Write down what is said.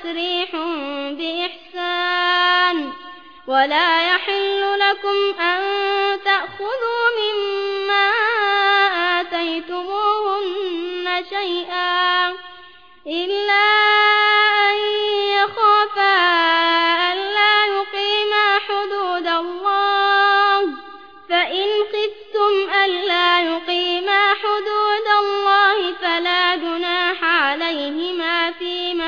تسريح بإحسان. ولا يحل لكم أن تأخذوا مما آتيتموهن شيئا. إلا